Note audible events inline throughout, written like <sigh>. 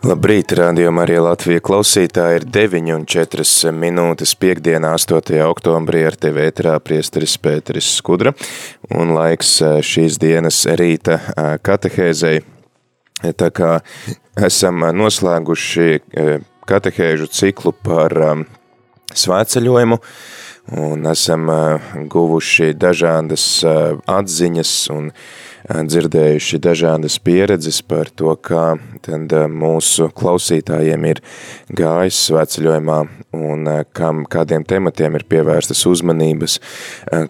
Labrīt, rādījumā arī Latvija klausītāji ir 9 un 4 minūtes piekdienā 8. oktobrī ar tevi ēterā priesteris Pēteris Skudra un laiks šīs dienas rīta katehēzei Tā kā esam noslēguši katehēžu ciklu par svētceļojumu un esam guvuši dažādas atziņas un dzirdējuši dažādas pieredzes par to, kā tad mūsu klausītājiem ir gājis svētceļojumā un kam, kādiem tematiem ir pievērstas uzmanības,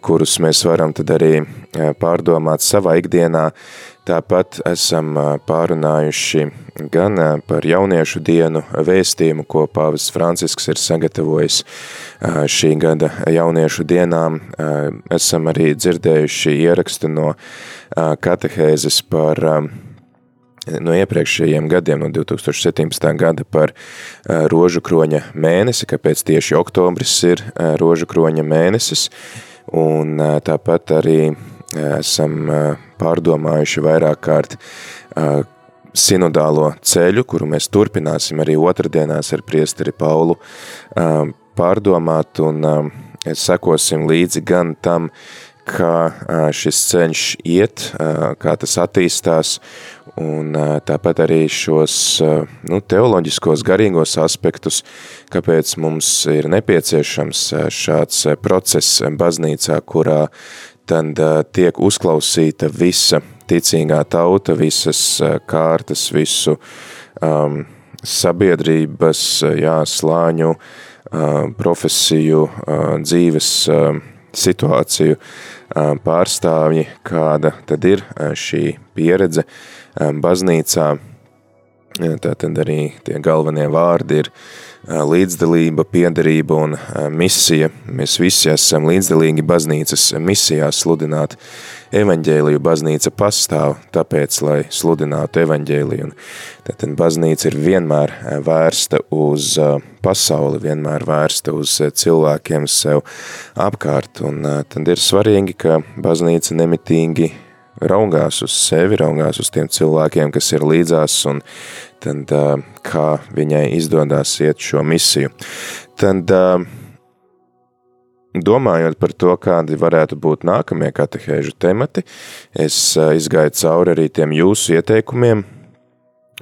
kurus mēs varam tad arī pārdomāt savā ikdienā, Tāpat esam pārunājuši gan par jauniešu dienu vēstījumu, ko pāvis Francisks ir sagatavojis šī gada jauniešu dienām. Esam arī dzirdējuši ierakstu no katehēzes par no iepriekšējiem gadiem, no 2017. gada par rožu kroņa mēnesi, kāpēc tieši oktobris ir rožu kroņa mēnesis, un tāpat arī esam pārdomājuši vairāk kārt sinodālo ceļu, kuru mēs turpināsim arī otrdienās ar priesteri Paulu pārdomāt un sekosim līdzi gan tam, kā šis ceļš iet, kā tas attīstās, un tāpat arī šos nu, teoloģiskos garīgos aspektus, kāpēc mums ir nepieciešams šāds process baznīcā, kurā tad tiek uzklausīta visa ticīgā tauta, visas kārtas, visu um, sabiedrības, jā, slāņu, uh, profesiju, uh, dzīves uh, situāciju uh, pārstāvji, kāda tad ir uh, šī pieredze uh, baznīcā. Tā tad arī tie galvenie vārdi ir uh, līdzdalība, piederība un misija. Mēs visi esam līdzdalīgi baznīcas misijā sludināt evaņģēliju. Baznīca pastāv tāpēc, lai sludinātu evaņģēliju. Tātad baznīca ir vienmēr vērsta uz pasauli, vienmēr vērsta uz cilvēkiem sev apkārt. Un tad ir svarīgi, ka baznīca nemitīgi raugās uz sevi, raugās uz tiem cilvēkiem, kas ir līdzās un tad kā viņai izdodās iet šo misiju. Tad domājot par to, kādi varētu būt nākamie katehēžu temati, es izgāju cauri arī tiem jūsu ieteikumiem,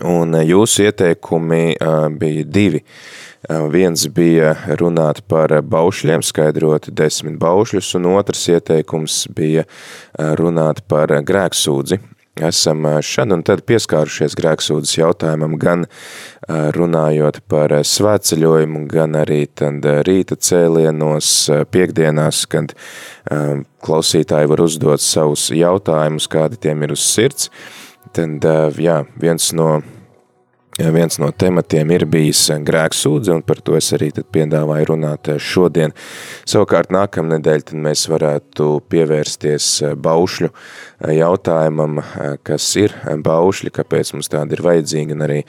un jūsu ieteikumi bija divi. Viens bija runāt par baušļiem, skaidrot desmit baušļus, un otrs ieteikums bija runāt par grēksūdzi, esam šad un tad pieskārušies grēksūdas jautājumam, gan runājot par svētceļojumu, gan arī tad rīta cēlienos piekdienās, kad klausītāji var uzdot savus jautājumus, kādi tiem ir uz sirds. Tad, jā, viens no Viens no tematiem ir bijis grēksūdze, un par to es arī tad piedāvāju runāt šodien. Savukārt nākamnedēļ tad mēs varētu pievērsties baušļu jautājumam, kas ir baušļi, kāpēc mums tādi ir vajadzīgi, un arī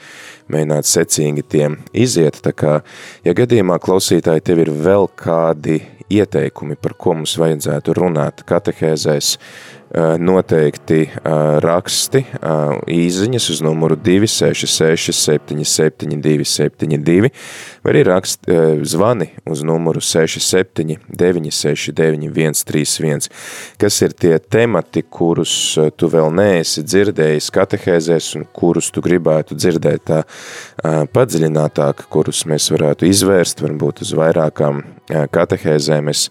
mēģināt secīgi tiem iziet. Tā kā, ja gadījumā klausītāji tev ir vēl kādi ieteikumi, par ko mums vajadzētu runāt katehēzēs, Eh, noteikti eh, raksti eh, īziņas uz numuru 266 77 272 vai arī rakst zvani uz numuru 67 969 131, kas ir tie temati, kurus tu vēl neesi dzirdējis katehēzēs un kurus tu gribētu dzirdēt tā padziļinātāk, kurus mēs varētu izvērst, varbūt uz vairākām katehēzēm. Es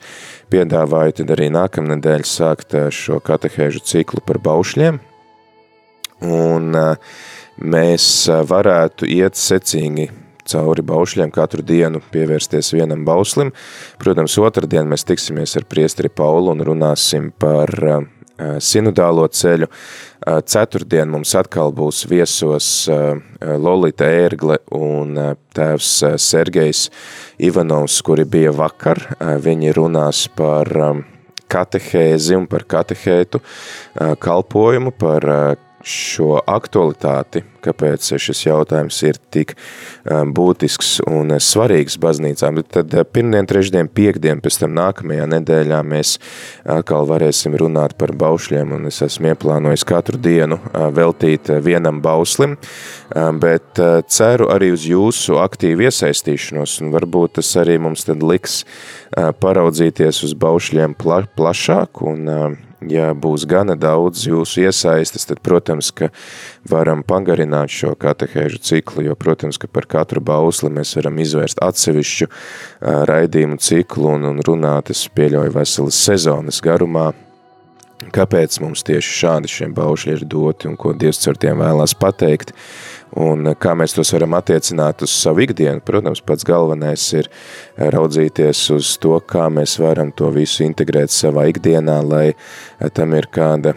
piedāvāju tad arī nākamnedēļ sākt eh, šo katehēžu ciklu par baušļiem, un eh, mēs eh, varētu iet secīgi cauri baušļiem katru dienu pievērsties vienam bauslim. Protams, otrdien mēs tiksimies ar priesteri Paulu un runāsim par sinodālo ceļu. Ceturtdien mums atkal būs viesos Lolita Ērgle un tēvs Sergejs Ivanovs, kuri bija vakar. Viņi runās par katehēzi un par katehētu kalpojumu, par šo aktualitāti, kāpēc šis jautājums ir tik um, būtisks un svarīgs baznīcām, tad uh, pirmdien, trešdien, piekdien, pēc tam nākamajā nedēļā mēs atkal varēsim runāt par baušļiem, un es esmu ieplānojis katru dienu uh, veltīt vienam bauslim, bet ceru arī uz jūsu aktīvu iesaistīšanos, un varbūt tas arī mums tad liks paraudzīties uz baušļiem pla plašāk, un ja būs gana daudz jūsu iesaistas, tad, protams, ka varam pagarināt šo katehēžu ciklu, jo, protams, ka par katru bausli mēs varam izvērst atsevišķu raidījumu ciklu un, un runāt, es pieļauju veselas sezonas garumā, kāpēc mums tieši šādi šiem baušļi ir doti un ko Dievs ar tiem vēlās pateikt, un kā mēs tos varam attiecināt uz savu ikdienu. Protams, pats galvenais ir raudzīties uz to, kā mēs varam to visu integrēt savā ikdienā, lai tam ir kāda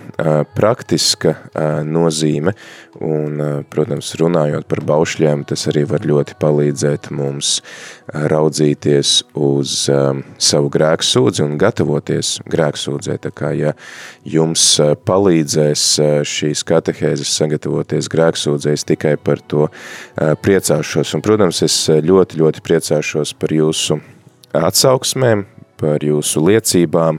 praktiska nozīme, un, protams, runājot par baušļiem, tas arī var ļoti palīdzēt mums raudzīties uz savu grēksūdzi un gatavoties grēksūdzē, tā kā, ja jums palīdzēs šīs katehēzes sagatavoties grēksūdzēs, tikai par to priecāšos, un, protams, es ļoti, ļoti priecāšos par jūsu atsauksmēm, par jūsu liecībām,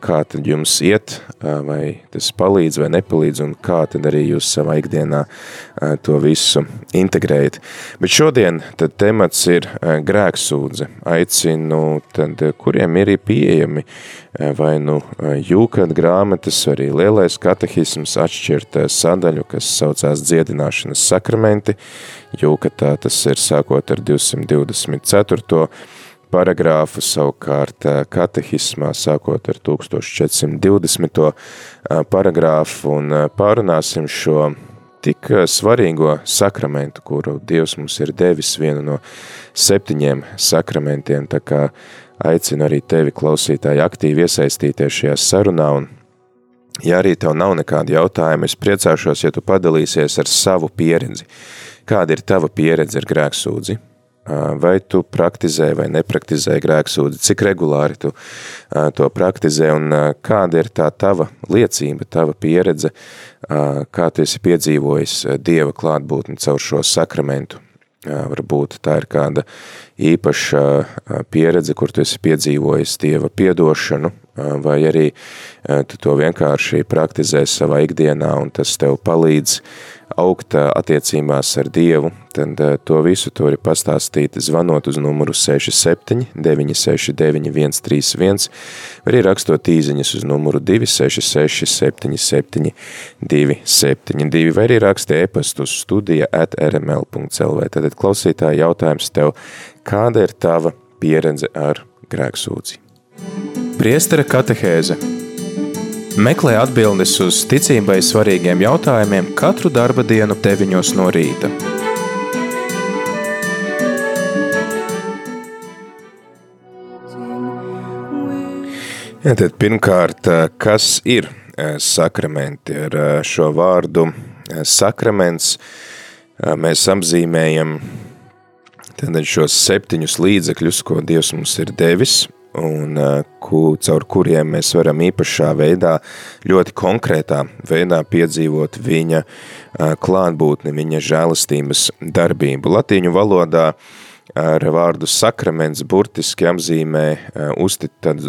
kā tad jums iet, vai tas palīdz vai nepalīdz, un kā tad arī jūs savā ikdienā to visu integrējat. Bet šodien tad temats ir grēksūdze. Aicinu, tad kuriem ir pieejami vai nu jūkat grāmatas, arī lielais katehisms atšķirt sadaļu, kas saucās dziedināšanas sakramenti. Jūkatā tas ir sākot ar 224 paragrāfu savukārt katehismā sākot ar 1420. paragrāfu un pārunāsim šo tik svarīgo sakramentu, kuru Dievs mums ir devis vienu no septiņiem sakramentiem, tā kā aicinu arī tevi klausītāji aktīvi iesaistīties šajā sarunā un ja arī tev nav nekādi jautājumi, es priecāšos, ja tu padalīsies ar savu pieredzi. Kāda ir tava pieredze ar grēksūdzi? Vai tu praktizē vai nepraktizē grēksūdzi, cik regulāri tu to praktizē un kāda ir tā tava liecība, tava pieredze, kā tu esi piedzīvojis Dieva klātbūtni caur šo sakramentu. Varbūt tā ir kāda īpaša pieredze, kur tu esi piedzīvojis Dieva piedošanu, vai arī tu to vienkārši praktizē savā ikdienā un tas tev palīdz augt attiecībās ar Dievu, tad to visu tu vari pastāstīt zvanot uz numuru 67 969 131 vai arī rakstot īziņas uz numuru 266 77 272 vai arī raksti e-pastu uz studija at rml.lv. Tad klausītāji jautājums tev, kāda ir tava pieredze ar grēksūdzi? Priestera katehēze – Meklē atbildes uz ticībai svarīgiem jautājumiem katru darba dienu, 9 no rīta. Ja, tad pirmkārt, kas ir eh, sakramenti? Ar eh, šo vārdu eh, sakraments mēs apzīmējam tad šos septiņus līdzekļus, ko Dievs mums ir devis, un ku, caur kuriem mēs varam īpašā veidā, ļoti konkrētā veidā piedzīvot viņa klātbūtni, viņa žēlastības darbību. Latīņu valodā ar vārdu sakraments burtiski apzīmē uzti, tad,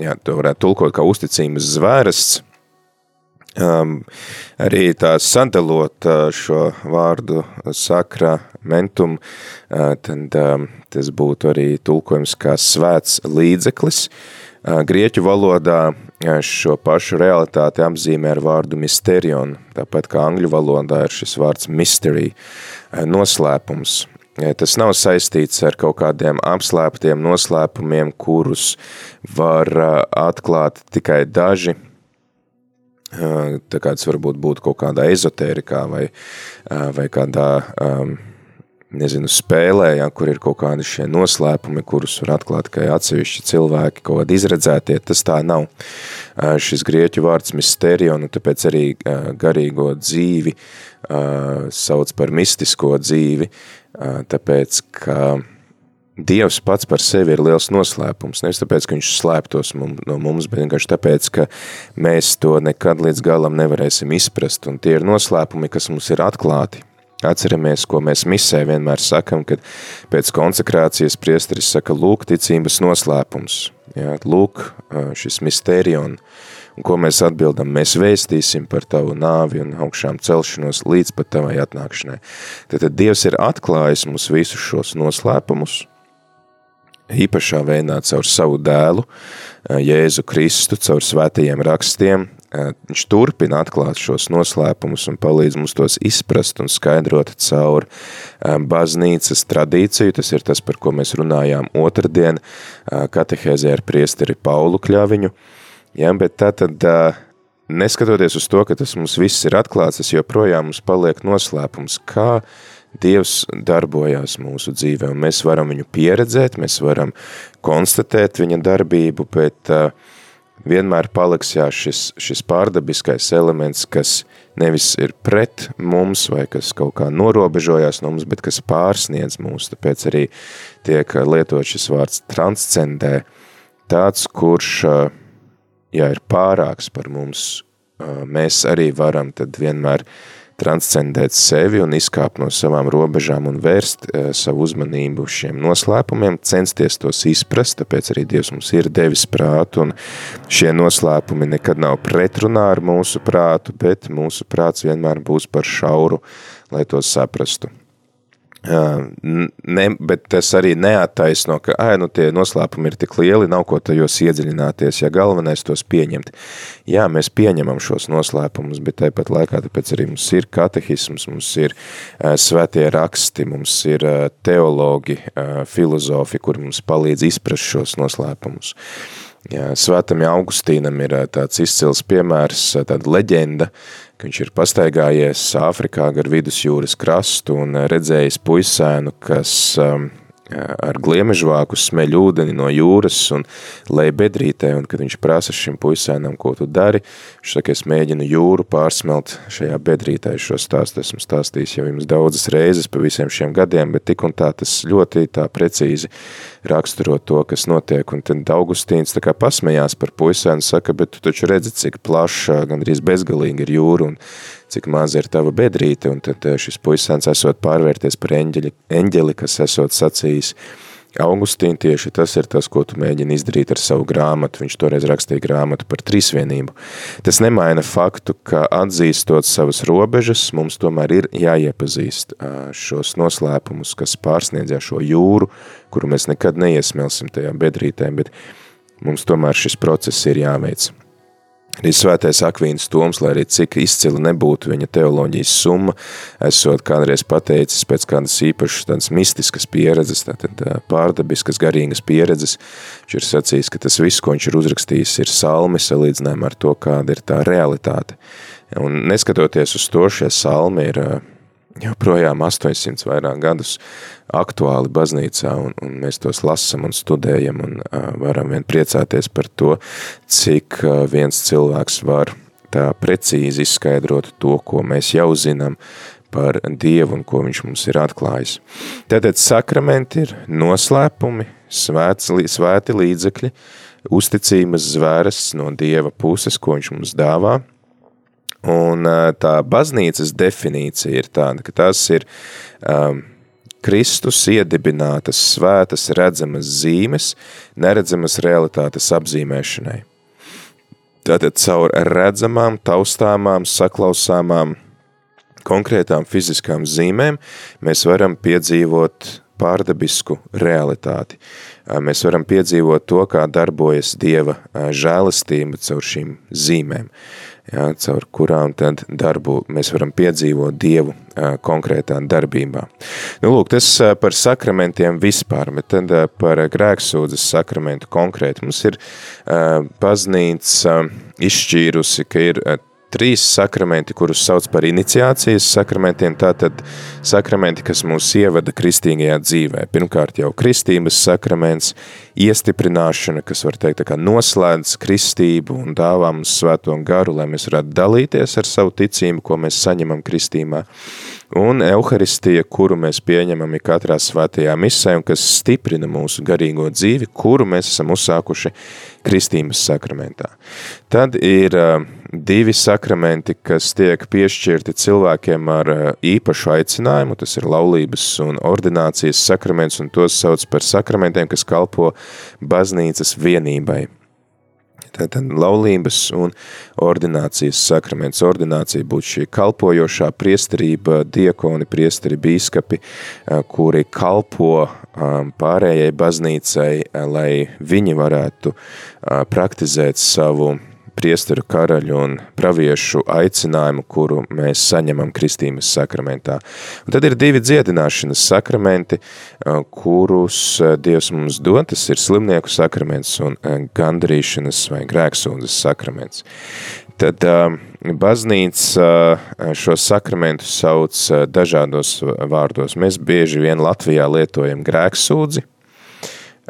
jā, to varētu tulkot kā uzticības zvērests, Um, arī tā sadalot uh, šo vārdu sakramentum, uh, tad um, tas būtu arī tulkojums kā svēts līdzeklis. Uh, grieķu valodā uh, šo pašu realitāti apzīmē ar vārdu mysterion, tāpat kā angļu valodā ir šis vārds mystery, uh, noslēpums. Uh, tas nav saistīts ar kaut kādiem apslēptiem noslēpumiem, kurus var atklāt tikai daži tā kā tas varbūt būtu kaut kādā ezotērikā vai, vai kādā um, nezinu, spēlē, ja, kur ir kaut kādi šie noslēpumi, kurus var atklāt tikai atsevišķi cilvēki, kaut kādi izredzētie, tas tā nav. Šis grieķu vārds misterion, un tāpēc arī garīgo dzīvi sauc par mistisko dzīvi, tāpēc, ka Dievs pats par sevi ir liels noslēpums, nevis tāpēc, ka viņš slēptos no mums, bet vienkārši tāpēc, ka mēs to nekad līdz galam nevarēsim izprast, un tie ir noslēpumi, kas mums ir atklāti. Atceramies, ko mēs misē vienmēr sakam, kad pēc konsekrācijas priesteris saka, lūk, ticības noslēpums, jā, lūk, šis misterion, un ko mēs atbildam, mēs vēstīsim par tavu nāvi un augšām celšanos līdz pat tavai atnākšanai. Tad, tad Dievs ir atklājis mums visus šos noslēpumus, īpašā veidā caur savu dēlu, Jēzu Kristu, caur svētajiem rakstiem, viņš turpina atklāt šos noslēpumus un palīdz mums tos izprast un skaidrot caur baznīcas tradīciju. Tas ir tas, par ko mēs runājām otrdien katehēzē ar priesteri Paulu Kļaviņu. Ja, bet tā tad, neskatoties uz to, ka tas mums viss ir atklāts, tas joprojām mums paliek noslēpums, kā Dievs darbojās mūsu dzīvē, un mēs varam viņu pieredzēt, mēs varam konstatēt viņa darbību, bet uh, vienmēr paliks jā, šis, šis pārdabiskais elements, kas nevis ir pret mums vai kas kaut kā norobežojās no mums, bet kas pārsniedz mūs. Tāpēc arī tiek lietot šis vārds transcendē, tāds, kurš jā, ir pārāks par mums. Mēs arī varam tad vienmēr uh, transcendēt sevi un izkāpt no savām robežām un vērst uh, savu uzmanību šiem noslēpumiem, censties tos izprast, tāpēc arī Dievs mums ir devis prātu, un šie noslēpumi nekad nav pretrunā ar mūsu prātu, bet mūsu prāts vienmēr būs par šauru, lai tos saprastu. Ne, bet tas arī neattaisno, ka ai, nu, tie noslēpumi ir tik lieli, nav ko tajos iedziļināties, ja galvenais tos pieņemt. Jā, mēs pieņemam šos noslēpumus, bet tāpat laikā tāpēc arī mums ir katehisms, mums ir uh, svētie raksti, mums ir uh, teologi, uh, filozofi, kuri mums palīdz izprast šos noslēpumus. Jā, Svētam Augustīnam ir tāds izcils piemērs, tāda leģenda, ka viņš ir pastaigājies Āfrikā gar vidusjūras krastu un redzējis puisēnu, kas um, ar gliemežvāku smeļ ūdeni no jūras un lej bedrītē, un kad viņš prasa šim puisēnam, ko tu dari, viņš saka, es mēģinu jūru pārsmelt šajā bedrītē, šo stāstu esmu stāstījis jau jums daudzas reizes pa visiem šiem gadiem, bet tik un tā tas ļoti tā precīzi raksturo to, kas notiek, un tad Augustīns tā kā pasmējās par puisēnu, saka, bet tu taču redzi, cik plaša, gandrīz bezgalīgi ir jūra, un cik maza ir tava bedrīte, un tad eh, šis puisēns esot pārvērties par eņģeli, eņģeli kas esot sacījis, Augustīna tieši tas ir tas, ko tu mēģini izdarīt ar savu grāmatu. Viņš toreiz rakstīja grāmatu par trīsvienību. Tas nemaina faktu, ka atzīstot savas robežas, mums tomēr ir jāiepazīst šos noslēpumus, kas pārsniedzā šo jūru, kuru mēs nekad neiesmelsim tajā bedrītē, bet mums tomēr šis process ir jāveic. Arī svētais Akvīns Toms, lai arī cik izcila nebūtu viņa teoloģijas summa, esot kādreiz pateicis pēc kādas īpašas tādas mistiskas pieredzes, tātad pārdabiskas garīgas pieredzes, viņš ir sacījis, ka tas viss, ko viņš ir uzrakstījis, ir salmi salīdzinājumā ar to, kāda ir tā realitāte. Un neskatoties uz to, šie salmi ir joprojām 800 vairāk gadus aktuāli baznīcā, un, un mēs tos lasam un studējam, un uh, varam vien priecāties par to, cik uh, viens cilvēks var tā precīzi izskaidrot to, ko mēs jau zinām par Dievu un ko viņš mums ir atklājis. Tātad sakramenti ir noslēpumi, svēts, svēti līdzekļi, uzticības zvēras no Dieva puses, ko viņš mums dāvā, Un tā baznīcas definīcija ir tāda, ka tās ir um, Kristus iedibinātas svētas redzamas zīmes, neredzamas realitātes apzīmēšanai. Tātad caur redzamām, taustāmām, saklausāmām, konkrētām fiziskām zīmēm mēs varam piedzīvot pārdabisku realitāti. Mēs varam piedzīvot to, kā darbojas Dieva žēlistība caur šīm zīmēm jā, caur kurām tad darbu mēs varam piedzīvot Dievu konkrētā darbībā. Nu, lūk, tas par sakramentiem vispār, bet tad par grēksūdzes sakramentu konkrēti. Mums ir baznīca izšķīrusi, ka ir trīs sakramenti, kurus sauc par iniciācijas sakramentiem, tātad sakramenti, kas mūs ievada kristīgajā dzīvē. Pirmkārt jau kristības sakraments, iestiprināšana, kas var teikt tā kā noslēdz kristību un dāvā mums svēto garu, lai mēs varētu dalīties ar savu ticību, ko mēs saņemam kristībā un Euharistija, kuru mēs pieņemam katrā svētajā misē un kas stiprina mūsu garīgo dzīvi, kuru mēs esam uzsākuši kristības sakramentā. Tad ir uh, divi sakramenti, kas tiek piešķirti cilvēkiem ar uh, īpašu aicinājumu, tas ir laulības un ordinācijas sakraments, un tos sauc par sakramentiem, kas kalpo baznīcas vienībai tātad laulības un ordinācijas sakraments. Ordinācija būtu šī kalpojošā priesterība, diekoni, priesteri, bīskapi, kuri kalpo pārējai baznīcai, lai viņi varētu praktizēt savu priesteru karaļu un praviešu aicinājumu, kuru mēs saņemam kristības sakramentā. Un tad ir divi dziedināšanas sakramenti, kurus Dievs mums dod, tas ir slimnieku sakraments un gandrīšanas vai grēksūdzes sakraments. Tad baznīca šo sakramentu sauc dažādos vārdos. Mēs bieži vien Latvijā lietojam grēksūdzi,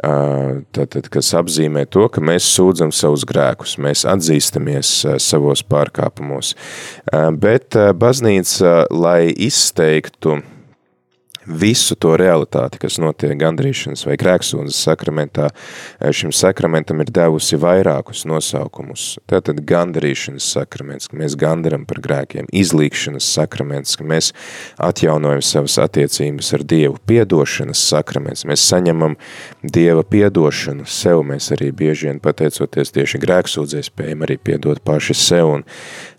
tātad, kas apzīmē to, ka mēs sūdzam savus grēkus, mēs atzīstamies savos pārkāpumos. Bet baznīca, lai izteiktu visu to realitāti, kas notiek gandrīšanas vai grēksūdzes sakramentā, šim sakramentam ir devusi vairākus nosaukumus. Tātad gandrīšanas sakraments, ka mēs gandaram par grēkiem, izlīkšanas sakraments, ka mēs atjaunojam savas attiecības ar Dievu, piedošanas sakraments, mēs saņemam Dieva piedošanu sev, mēs arī bieži vien pateicoties tieši grēksūdzēs, spējam arī piedot paši sev un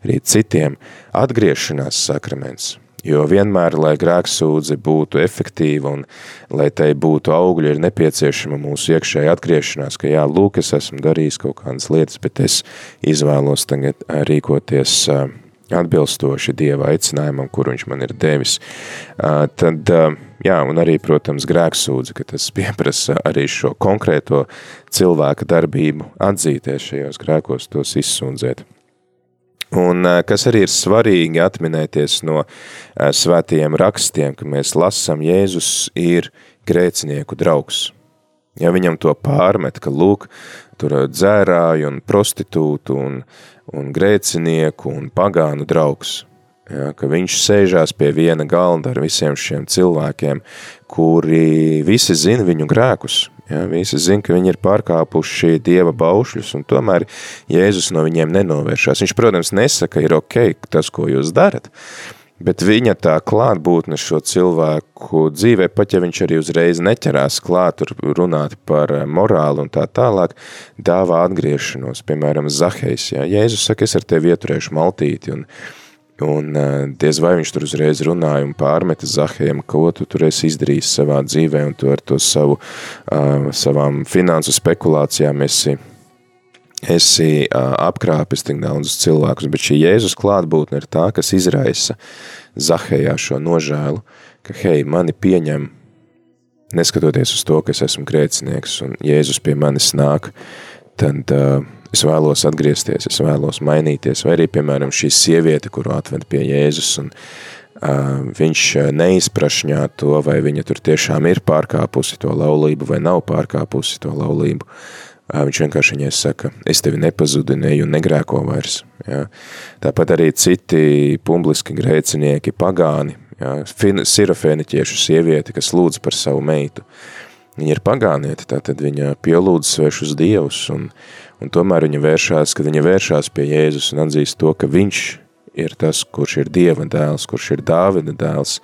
arī citiem. Atgriešanās sakraments, Jo vienmēr, lai grēksūdze būtu efektīva un lai tai būtu augļi, ir nepieciešama mūsu iekšēja atgriešanās, ka jā, lūk, es esmu darījis kaut kādas lietas, bet es izvēlos tagad rīkoties atbilstoši Dieva aicinājumam, kur viņš man ir devis. Tad, jā, un arī, protams, grēksūdze, ka tas <laughs> pieprasa arī šo konkrēto cilvēka darbību atzīties šajos grēkos, tos izsūdzēt. Un kas arī ir svarīgi atminēties no svētajiem rakstiem, ka mēs lasam, Jēzus ir grēcinieku draugs. Ja viņam to pārmet, ka lūk, tur dzērāju un prostitūtu un, un grēcinieku un pagānu draugs, ja, ka viņš sēžās pie viena galda ar visiem šiem cilvēkiem, kuri visi zina viņu grēkus, Ja, visi zina, ka viņi ir pārkāpuši Dieva baušļus, un tomēr Jēzus no viņiem nenovēršās. Viņš, protams, nesaka, ir ok tas, ko jūs darat, bet viņa tā klātbūtne šo cilvēku dzīvē, pat ja viņš arī uzreiz neķerās klāt runāt par morālu un tā tālāk, dāvā atgriešanos, piemēram, Zahejs. Ja. Jēzus saka, es ar tevi ieturēšu maltīti, un Un diez vai viņš tur uzreiz runāja un pārmeta Zahējam, ko tu tur esi izdarījis savā dzīvē, un tu ar to savu, uh, savām finansu spekulācijām esi, esi uh, apkrāpis tik daudzus cilvēkus, bet šī Jēzus klātbūtne ir tā, kas izraisa Zahējā šo nožēlu, ka, hei, mani pieņem, neskatoties uz to, ka es esmu grēcinieks, un Jēzus pie manis nāk, tad uh, es vēlos atgriezties, es vēlos mainīties, vai arī, piemēram, šī sieviete, kuru atved pie Jēzus, un uh, viņš neizprašņā to, vai viņa tur tiešām ir pārkāpusi to laulību, vai nav pārkāpusi to laulību. Uh, viņš vienkārši viņai saka, es tevi nepazudinēju un negrēko vairs. Ja? Tāpat arī citi publiski grēcinieki, pagāni, ja? sirofēniķiešu sievieti, kas lūdz par savu meitu. Viņa ir pagānieti, tātad viņa pielūdz svešus dievus, un Un tomēr viņa vēršās, kad viņa vēršās pie Jēzus un atzīst to, ka viņš ir tas, kurš ir Dieva dēls, kurš ir Dāvida dēls,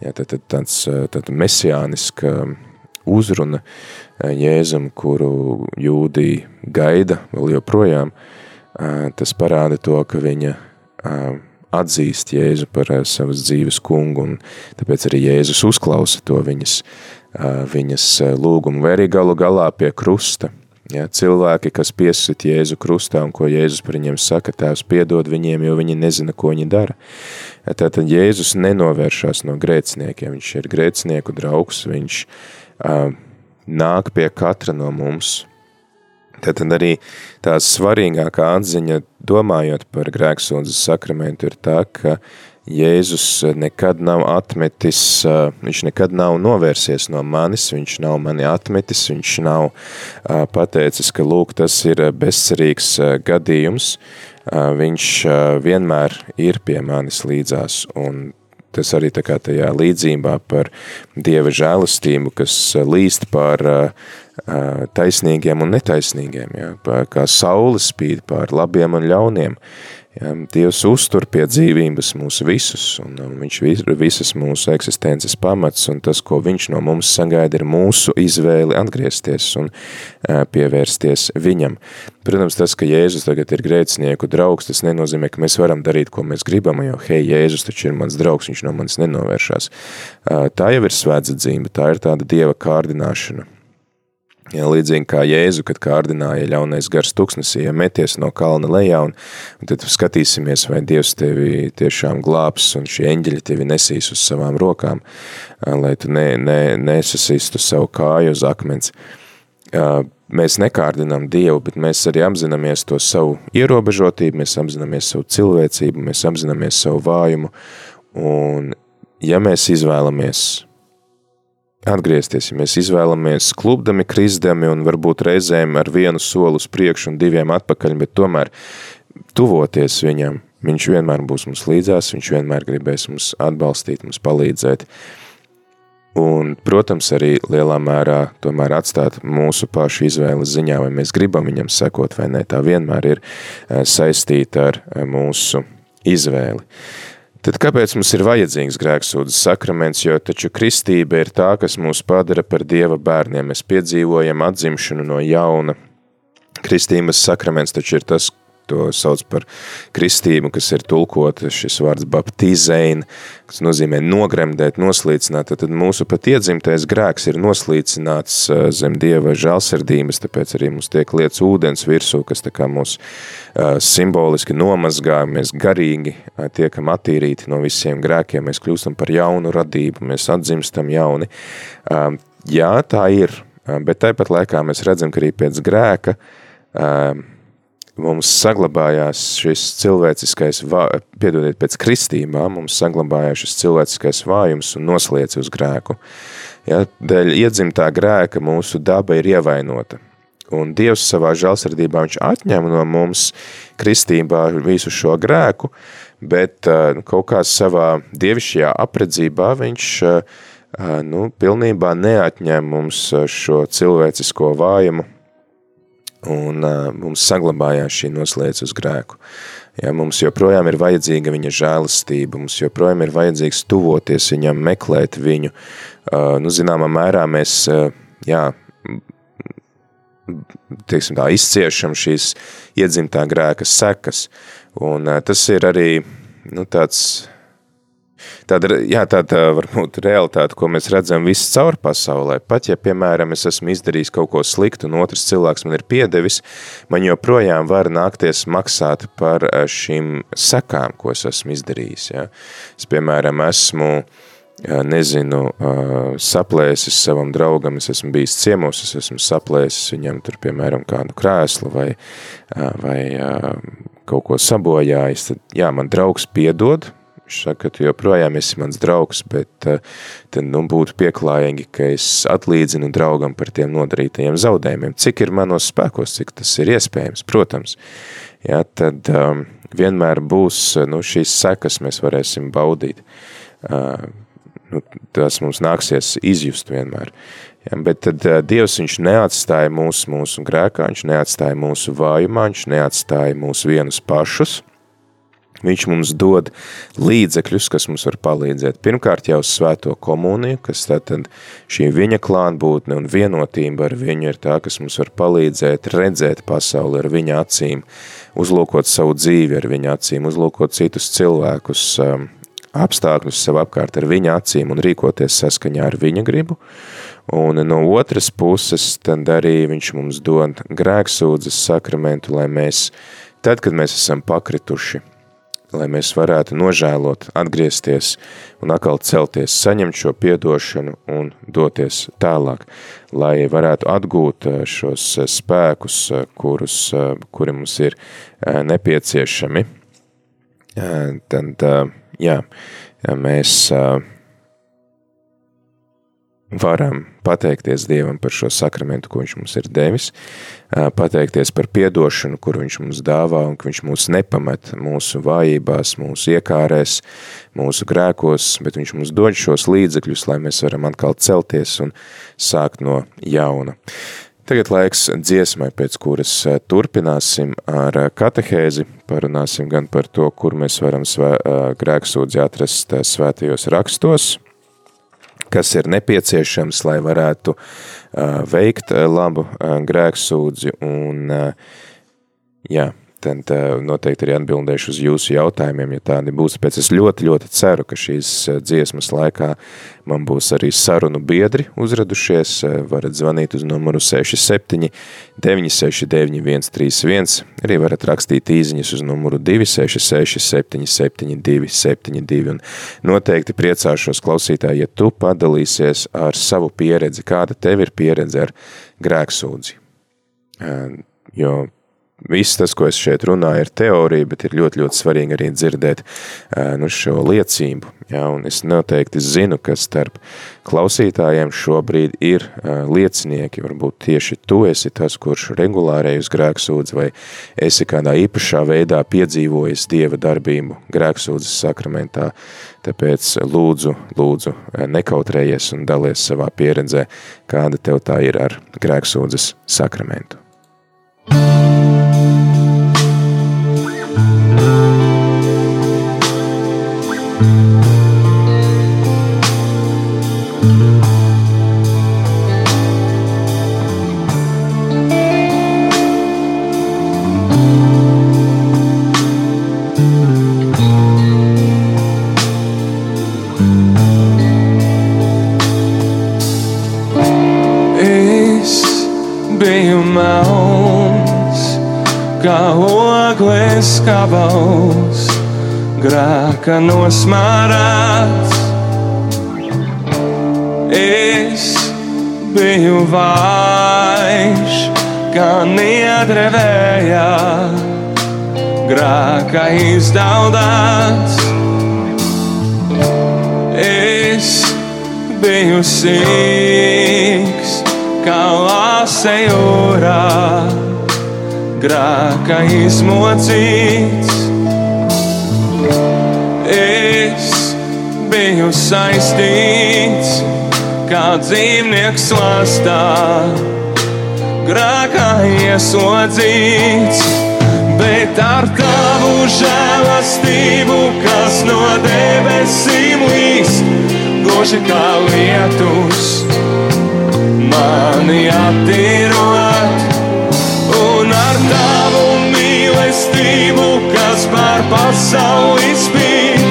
jā, tad, tad tāds tad mesiāniska uzruna Jēzum, kuru jūdī gaida vēl joprojām, tas parāda to, ka viņa atzīst Jēzu par savas dzīves kungu, un tāpēc arī Jēzus uzklausa to viņas, viņas lūgumu, vai arī galu galā pie krusta – Ja, cilvēki, kas piesit Jēzu krustā un ko Jēzus par viņiem saka, tēvs piedod viņiem, jo viņi nezina, ko viņi dara. Tātad Jēzus nenovēršās no grēciniekiem, viņš ir grēcinieku draugs, viņš uh, nāk pie katra no mums, Tad arī tā svarīgākā atziņa, domājot par grēksūdzes sakramentu, ir tā, ka Jēzus nekad nav atmetis, viņš nekad nav novērsies no manis, viņš nav mani atmetis, viņš nav pateicis, ka lūk, tas ir bezcerīgs gadījums, viņš vienmēr ir pie manis līdzās un tas arī tā kā tajā līdzībā par Dieva žēlastību, kas līst par taisnīgiem un netaisnīgiem, ja, kā saules spīd pār labiem un ļauniem. Ja, Dievs uztur pie dzīvības mūs visus, un, un viņš vis, visas mūsu eksistences pamats, un tas, ko viņš no mums sagaida, ir mūsu izvēli atgriezties un uh, pievērsties viņam. Protams, tas, ka Jēzus tagad ir grēcinieku draugs, tas nenozīmē, ka mēs varam darīt, ko mēs gribam, jo, hei, Jēzus taču ir mans draugs, viņš no manis nenovēršās. Uh, tā jau ir svētsadzība, tā ir tāda Dieva kārdināšana. Ja, līdzīgi kā Jēzu, kad kārdināja ļaunais gars tuksnesī, ja meties no kalna lejā, un, un tad skatīsimies, vai Dievs tevi tiešām glābs, un šie eņģeļi tevi nesīs uz savām rokām, lai tu ne, ne, nesasīstu savu kāju uz akmens. Mēs nekārdinām Dievu, bet mēs arī apzināmies to savu ierobežotību, mēs apzināmies savu cilvēcību, mēs apzināmies savu vājumu, un ja mēs izvēlamies atgriezties, ja mēs izvēlamies klubdami, krizdami un varbūt reizēm ar vienu soli uz priekšu un diviem atpakaļ, bet tomēr tuvoties viņam, viņš vienmēr būs mums līdzās, viņš vienmēr gribēs mums atbalstīt, mums palīdzēt. Un, protams, arī lielā mērā tomēr atstāt mūsu pašu izvēles ziņā, vai mēs gribam viņam sekot vai ne, tā vienmēr ir eh, saistīta ar eh, mūsu izvēli. Tad kāpēc mums ir vajadzīgs grēksūdzes sakraments, jo taču kristība ir tā, kas mūs padara par Dieva bērniem. Mēs piedzīvojam atzimšanu no jauna. Kristības sakraments taču ir tas, to sauc par kristību, kas ir tulkota šis vārds baptizein, kas nozīmē nogremdēt, noslīcināt, tad mūsu pat iedzimtais grēks ir noslīcināts zem Dieva žēlsirdības, tāpēc arī mums tiek lietas ūdens virsū, kas tā kā mūs simboliski nomazgā, mēs garīgi tiekam attīrīti no visiem grēkiem, mēs kļūstam par jaunu radību, mēs atzimstam jauni. Jā, tā ir, bet tāpat laikā mēs redzam, ka arī pēc grēka mums saglabājās šis cilvēciskais, vā, piedodiet, pēc kristībām mums saglabājās šis cilvēciskais vājums un noslieci uz grēku. Ja, dēļ iedzimtā grēka mūsu daba ir ievainota. Un Dievs savā žalsardībā viņš atņem no mums kristībā visu šo grēku, bet uh, kaut kā savā dievišķajā apredzībā viņš uh, nu, pilnībā neatņem mums šo cilvēcisko vājumu, un uh, mums saglabājās šī noslēdz uz grēku. Ja, mums joprojām ir vajadzīga viņa žēlastība, mums joprojām ir vajadzīgs tuvoties viņam, meklēt viņu. Uh, nu, zināmā mērā mēs, uh, jā, teiksim tā, izciešam šīs iedzimtā grēka sekas, un uh, tas ir arī, nu, tāds tāda, jā, tāda varbūt realitāte, ko mēs redzam visu caur pasaulē. Pat ja, piemēram, es esmu izdarījis kaut ko sliktu un otrs cilvēks man ir piedevis, man joprojām var nākties maksāt par eh, šīm sekām, ko es esmu izdarījis. Ja. Es, piemēram, esmu eh, nezinu, eh, saplēsis savam draugam, es esmu bijis ciemos, es esmu saplēsis viņam tur, piemēram, kādu krēslu vai, vai kaut ko sabojājis, tad jā, man draugs piedod, Viņš saka, ka tu joprojām esi mans draugs, bet uh, tad nu, būtu pieklājīgi, ka es atlīdzinu draugam par tiem nodarītajiem zaudējumiem. Cik ir manos spēkos, cik tas ir iespējams, protams. Ja, tad um, vienmēr būs nu, šīs sekas, mēs varēsim baudīt. Uh, nu, tas mums nāksies izjust vienmēr. Ja, bet tad uh, Dievs viņš neatstāja mūsu, mūsu grēkā, viņš neatstāja mūsu vājumā, viņš neatstāja mūsu vienus pašus – Viņš mums dod līdzekļus, kas mums var palīdzēt. Pirmkārt jau svēto komuniju, kas tātad šī viņa klātbūtne un vienotība ar viņu ir tā, kas mums var palīdzēt redzēt pasauli ar viņa acīm, uzlūkot savu dzīvi ar viņa acīm, uzlūkot citus cilvēkus, um, apstākļus sev apkārt ar viņa acīm un rīkoties saskaņā ar viņa gribu. Un no otras puses, tad arī viņš mums dod grēksūdzes sakramentu, lai mēs, tad, kad mēs esam pakrituši, lai mēs varētu nožēlot, atgriezties un atkal celties, saņemt šo piedošanu un doties tālāk, lai varētu atgūt eh, šos eh, spēkus, eh, kurus, kuri mums ir nepieciešami. Tad, jā, mēs varam pateikties Dievam par šo sakramentu, ko viņš mums ir devis, pateikties par piedošanu, kur viņš mums dāvā un ka viņš mūs nepamet mūsu vājībās, mūsu iekārēs, mūsu grēkos, bet viņš mums dod šos līdzekļus, lai mēs varam atkal celties un sākt no jauna. Tagad laiks dziesmai, pēc kuras turpināsim ar katehēzi, parunāsim gan par to, kur mēs varam grēksūdzi atrast svētajos rakstos, kas ir nepieciešams, lai varētu veikt labu grēksūdzi un, jā, tad noteikti arī atbildēšu uz jūsu jautājumiem, ja tādi būs. Pēc es ļoti, ļoti ceru, ka šīs dziesmas laikā man būs arī sarunu biedri uzradušies. Varat zvanīt uz numuru 67 969 131, arī varat rakstīt īziņas uz numuru 266 772 72 un noteikti priecāšos klausītāji, ja tu padalīsies ar savu pieredzi, kāda tev ir pieredze ar grēksūdzi. Jo Viss tas, ko es šeit runāju, ir teorija, bet ir ļoti, ļoti svarīgi arī dzirdēt nu, šo liecību. Ja, un es noteikti zinu, ka starp klausītājiem šobrīd ir liecinieki. Varbūt tieši tu esi tas, kurš regulārēji uz grēksūdzi vai esi kādā īpašā veidā piedzīvojis Dieva darbību grēksūdzes sakramentā. Tāpēc lūdzu, lūdzu, nekautrējies un dalies savā pieredzē, kāda tev tā ir ar grēksūdzes sakramentu. Skavals, grēka nosmārāts. Es biju vājš, kā niedrevējā, grēka izdaudāts. Es biju sīgs, kā lāse jūrā grēka izmocīts. Es biju saistīts kā dzīvnieks lastā, grēkā ieslodzīts. Bet ar tavu žēlastību, kas no debesīm līst, gluži kā lietus, mani attīrot ar tavu mīlestību, kas pār pasauli spīd,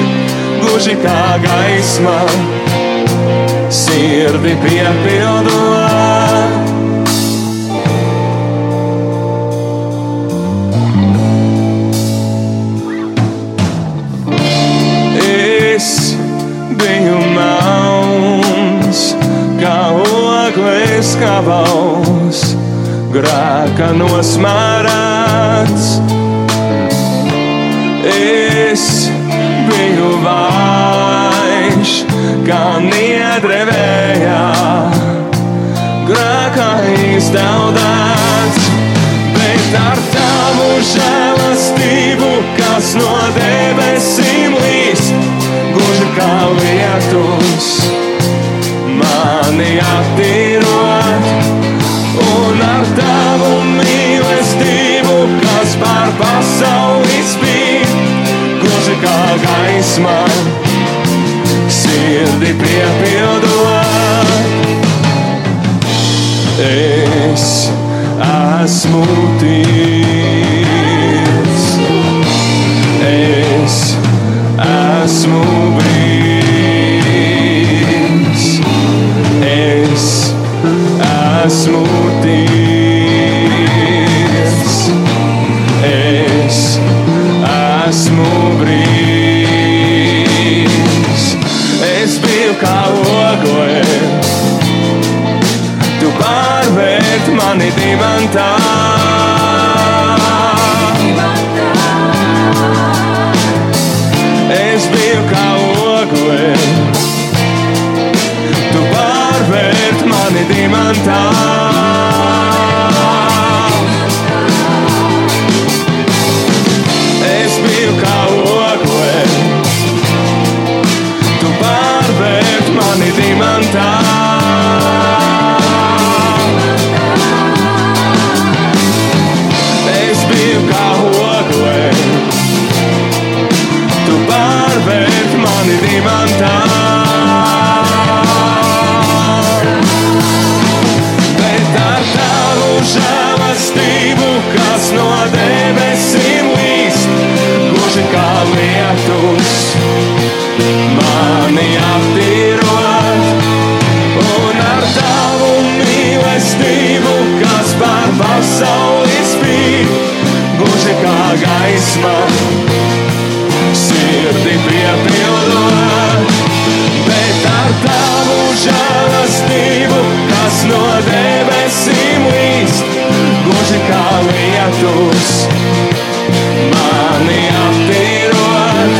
gluži kā gaisma, sirdi piepildot. Es biju mauns, kā ogles kavals grēka nosmērēts. Es biju vājš, kā niedrevējā, grēkā izdaudēts, bet ar tavu žēlastību, kas no debesīm līst, gluži kā lietus, mani attīrot gaisma, sirdi piepildot. Es esmu tīrs, mani dimantā. Gaisma, sirdi piepildot. Bet ar tavu žēlastību, kas no debesīm līst, gluži kā lietus, mani aptīrot.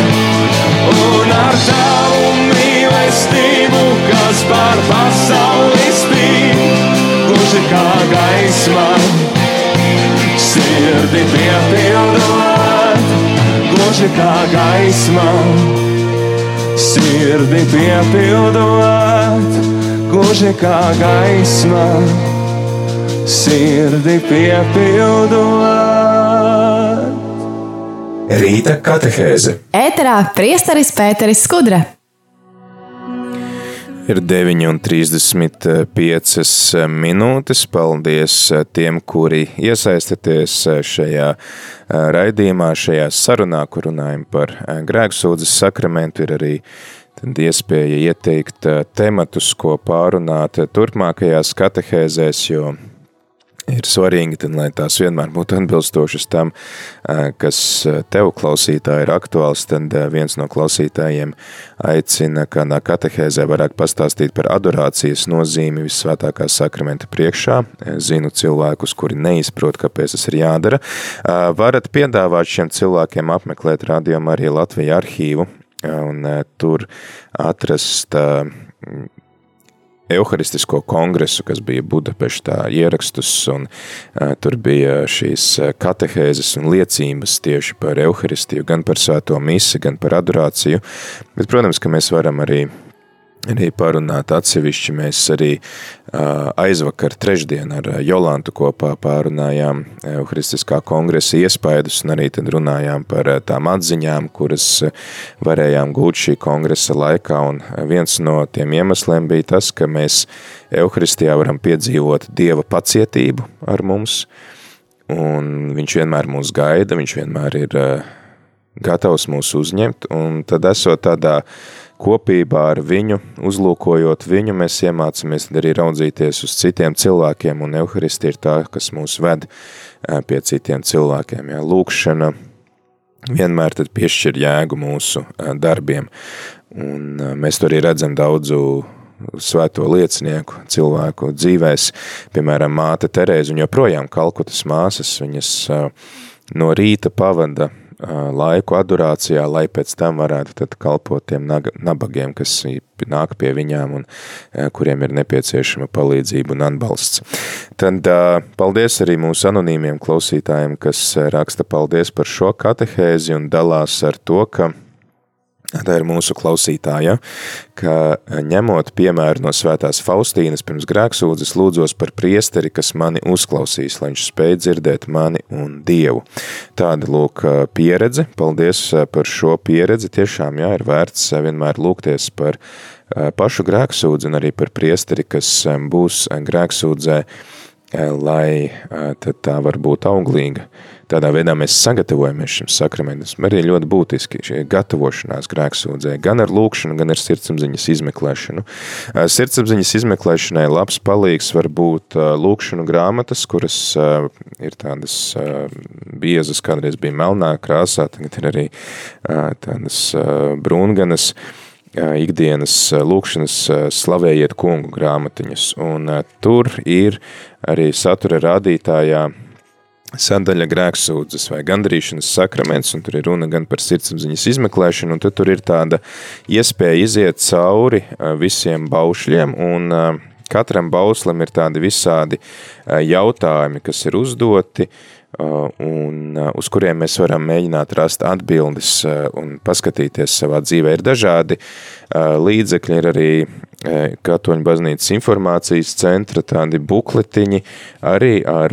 Un ar tavu mīlestību, kas pār pasauli spīd, gluži kā gaisma, sirdi piepildot, gluži kā gaisma, sirdi piepildot, gluži kā gaisma, sirdi piepildot. Rīta katehēze. Ēterā priesteris Pēteris Skudra. Ir 9,35 minūtes. Paldies tiem, kuri iesaistaties šajā raidījumā, šajā sarunā, kur runājam par grēksūdzes sakramentu. Ir arī iespēja ieteikt tematus, ko pārunāt turpmākajās katehēzēs, jo ir svarīgi, tad, lai tās vienmēr būtu atbilstošas tam, kas tev klausītāji ir aktuāls, tad viens no klausītājiem aicina kādā katehēzē vairāk pastāstīt par adorācijas nozīmi visvētākā sakramenta priekšā. Zinu cilvēkus, kuri neizprot, kāpēc tas ir jādara. Varat piedāvāt šiem cilvēkiem apmeklēt Radio Marija Latvija arhīvu un tur atrast Euharistisko kongresu, kas bija Budapeštā ierakstus, un uh, tur bija šīs katehēzes un liecības tieši par Euharistiju, gan par svēto misi, gan par adorāciju, bet, protams, ka mēs varam arī arī parunāt atsevišķi. Mēs arī uh, aizvakar trešdien ar Jolantu kopā pārunājām Euharistiskā kongresa iespaidus un arī tad runājām par tām atziņām, kuras varējām gūt šī kongresa laikā. Un viens no tiem iemesliem bija tas, ka mēs Euharistijā varam piedzīvot Dieva pacietību ar mums, un viņš vienmēr mūs gaida, viņš vienmēr ir uh, gatavs mūs uzņemt, un tad esot tādā kopībā ar viņu, uzlūkojot viņu, mēs iemācamies arī raudzīties uz citiem cilvēkiem, un Euharisti ir tā, kas mūs ved pie citiem cilvēkiem. Jā, lūkšana vienmēr tad piešķir jēgu mūsu darbiem, un mēs to arī redzam daudzu svēto liecinieku cilvēku dzīvēs, piemēram, māte Terēza un joprojām Kalkutas māsas, viņas no rīta pavada laiku adorācijā, lai pēc tam varētu tad kalpot tiem nabagiem, kas nāk pie viņām un kuriem ir nepieciešama palīdzība un atbalsts. Tad paldies arī mūsu anonīmiem klausītājiem, kas raksta paldies par šo katehēzi un dalās ar to, ka Tā ir mūsu klausītāja, ka ņemot piemēru no svētās Faustīnas pirms grēksūdzes lūdzos par priesteri, kas mani uzklausīs, lai viņš spēj dzirdēt mani un Dievu. Tāda lūk pieredze, paldies par šo pieredzi, tiešām jā, ir vērts vienmēr lūgties par pašu grēksūdzi un arī par priesteri, kas būs grēksūdzē, lai tad tā var būt auglīga. Tādā veidā mēs sagatavojamies šim sakramentam. Arī ļoti būtiski šī gatavošanās grēksūdzē, gan ar lūkšanu, gan ar sirdsapziņas izmeklēšanu. Sirdsapziņas izmeklēšanai labs palīgs var būt lūkšanu grāmatas, kuras ir tādas biezas, kādreiz bija melnā krāsā, tagad ir arī tādas brūnganas, ikdienas lūkšanas slavējiet kungu grāmatiņas, un tur ir arī satura rādītājā sadaļa grēksūdzes vai gandrīšanas sakraments, un tur ir runa gan par sirdsapziņas izmeklēšanu, un tad tur ir tāda iespēja iziet cauri visiem baušļiem, un katram bauslim ir tādi visādi jautājumi, kas ir uzdoti, un uz kuriem mēs varam mēģināt rast atbildes un paskatīties savā dzīvē. Ir dažādi līdzekļi, ir arī Katoņu baznīcas informācijas centra tādi bukletiņi arī ar